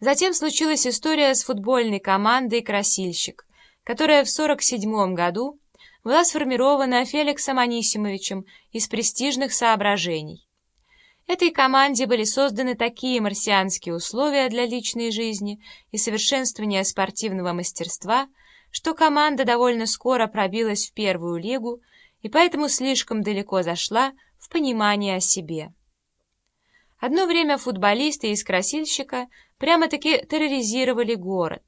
Затем случилась история с футбольной командой «Красильщик», которая в 1947 году была сформирована Феликсом Анисимовичем из престижных соображений. Этой команде были созданы такие марсианские условия для личной жизни и совершенствования спортивного мастерства, что команда довольно скоро пробилась в первую лигу и поэтому слишком далеко зашла в понимании о себе. Одно время футболисты из «Красильщика» прямо-таки терроризировали город.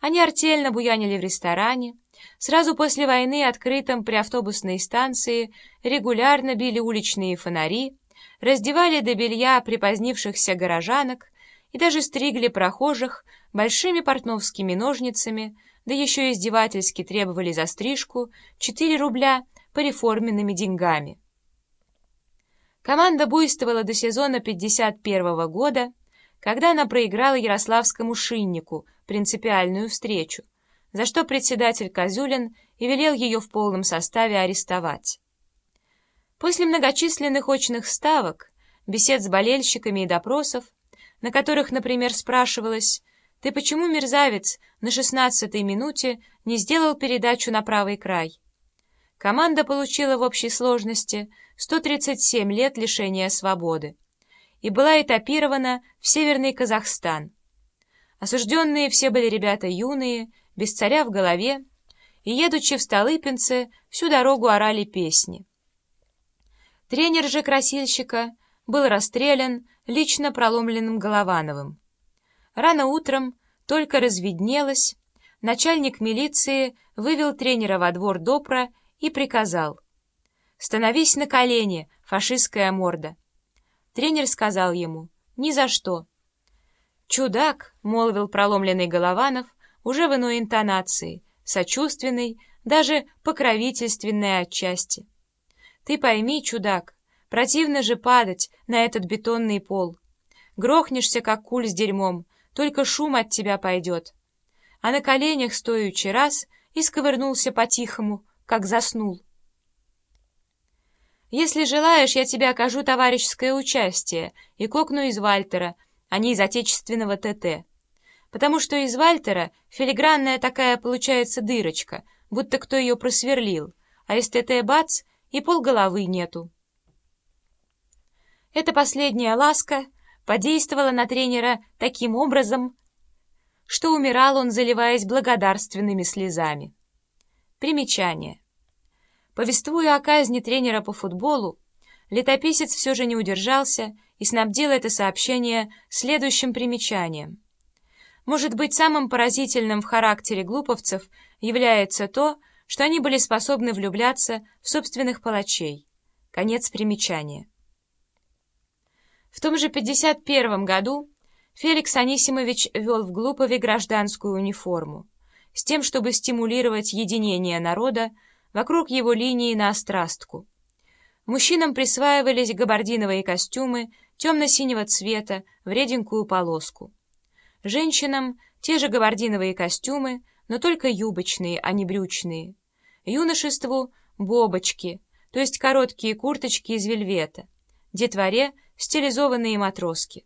Они артельно буянили в ресторане, сразу после войны открытом при автобусной станции регулярно били уличные фонари, раздевали до белья припозднившихся горожанок и даже стригли прохожих большими портновскими ножницами, да еще издевательски требовали за стрижку 4 рубля по реформенными деньгами. Команда буйствовала до сезона 51 года, когда она проиграла Ярославскому шиннику принципиальную встречу, за что председатель Козюлин и велел ее в полном составе арестовать. После многочисленных очных ставок, бесед с болельщиками и допросов, на которых, например, спрашивалось «Ты почему, мерзавец, на шестнадцатой минуте не сделал передачу на правый край?» Команда получила в общей сложности 137 лет лишения свободы и была этапирована в Северный Казахстан. Осужденные все были ребята юные, без царя в голове, и, едучи в Столыпинце, всю дорогу орали песни. Тренер же красильщика был расстрелян лично проломленным Головановым. Рано утром, только разведнелось, начальник милиции вывел тренера во двор Допра и приказал «Становись на колени, фашистская морда!» Тренер сказал ему «Ни за что!» «Чудак!» — молвил проломленный Голованов уже в иной интонации, сочувственной, даже покровительственной отчасти. «Ты пойми, чудак, противно же падать на этот бетонный пол. Грохнешься, как куль с дерьмом, только шум от тебя пойдет». А на коленях стоючи раз и сковырнулся по-тихому, как заснул. Если желаешь, я тебе окажу товарищеское участие и кокну из Вальтера, а не из отечественного ТТ. Потому что из Вальтера филигранная такая получается дырочка, будто кто ее просверлил, а из ТТ бац и полголовы нету. Эта последняя ласка подействовала на тренера таким образом, что умирал он, заливаясь благодарственными слезами. Примечание. Повествуя о казни тренера по футболу, летописец все же не удержался и снабдил это сообщение следующим примечанием. Может быть, самым поразительным в характере глуповцев является то, что они были способны влюбляться в собственных палачей. Конец примечания. В том же 51 году Феликс Анисимович вел в Глупове гражданскую униформу с тем, чтобы стимулировать единение народа вокруг его линии на острастку. Мужчинам присваивались габардиновые костюмы темно-синего цвета в реденькую полоску. Женщинам те же габардиновые костюмы, но только юбочные, а не брючные. Юношеству — бобочки, то есть короткие курточки из вельвета. Детворе — стилизованные матроски.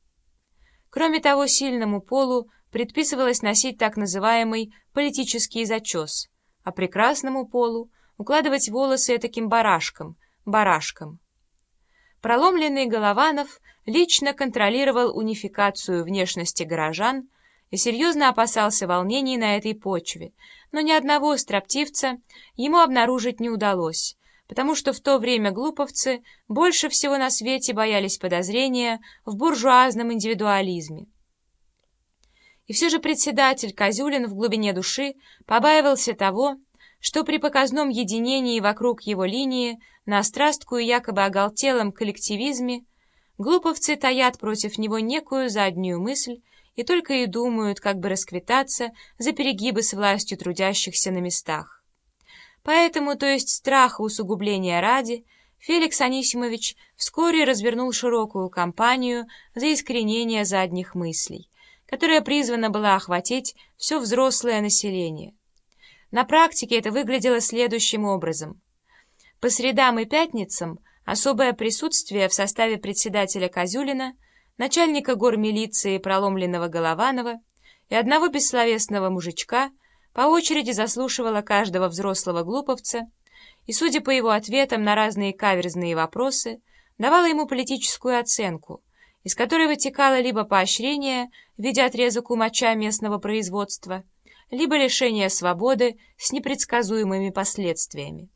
Кроме того, сильному полу предписывалось носить так называемый политический зачес, а прекрасному полу укладывать волосы таким барашком, барашком. Проломленный Голованов лично контролировал унификацию внешности горожан и серьезно опасался волнений на этой почве, но ни одного строптивца ему обнаружить не удалось, потому что в то время глуповцы больше всего на свете боялись подозрения в буржуазном индивидуализме. И все же председатель Козюлин в глубине души побаивался того, что при показном единении вокруг его линии на страсткую якобы оголтелом коллективизме глуповцы таят против него некую заднюю мысль и только и думают, как бы расквитаться за перегибы с властью трудящихся на местах. Поэтому, то есть страха усугубления ради, Феликс Анисимович вскоре развернул широкую кампанию за искоренение задних мыслей которая призвана была охватить все взрослое население. На практике это выглядело следующим образом. По средам и пятницам особое присутствие в составе председателя Козюлина начальника гор милиции проломленного Голованова и одного бессловесного мужичка по очереди заслушивала каждого взрослого глуповца и, судя по его ответам на разные каверзные вопросы, давала ему политическую оценку, из которой вытекало либо поощрение в виде отрезок умоча местного производства, либо лишение свободы с непредсказуемыми последствиями.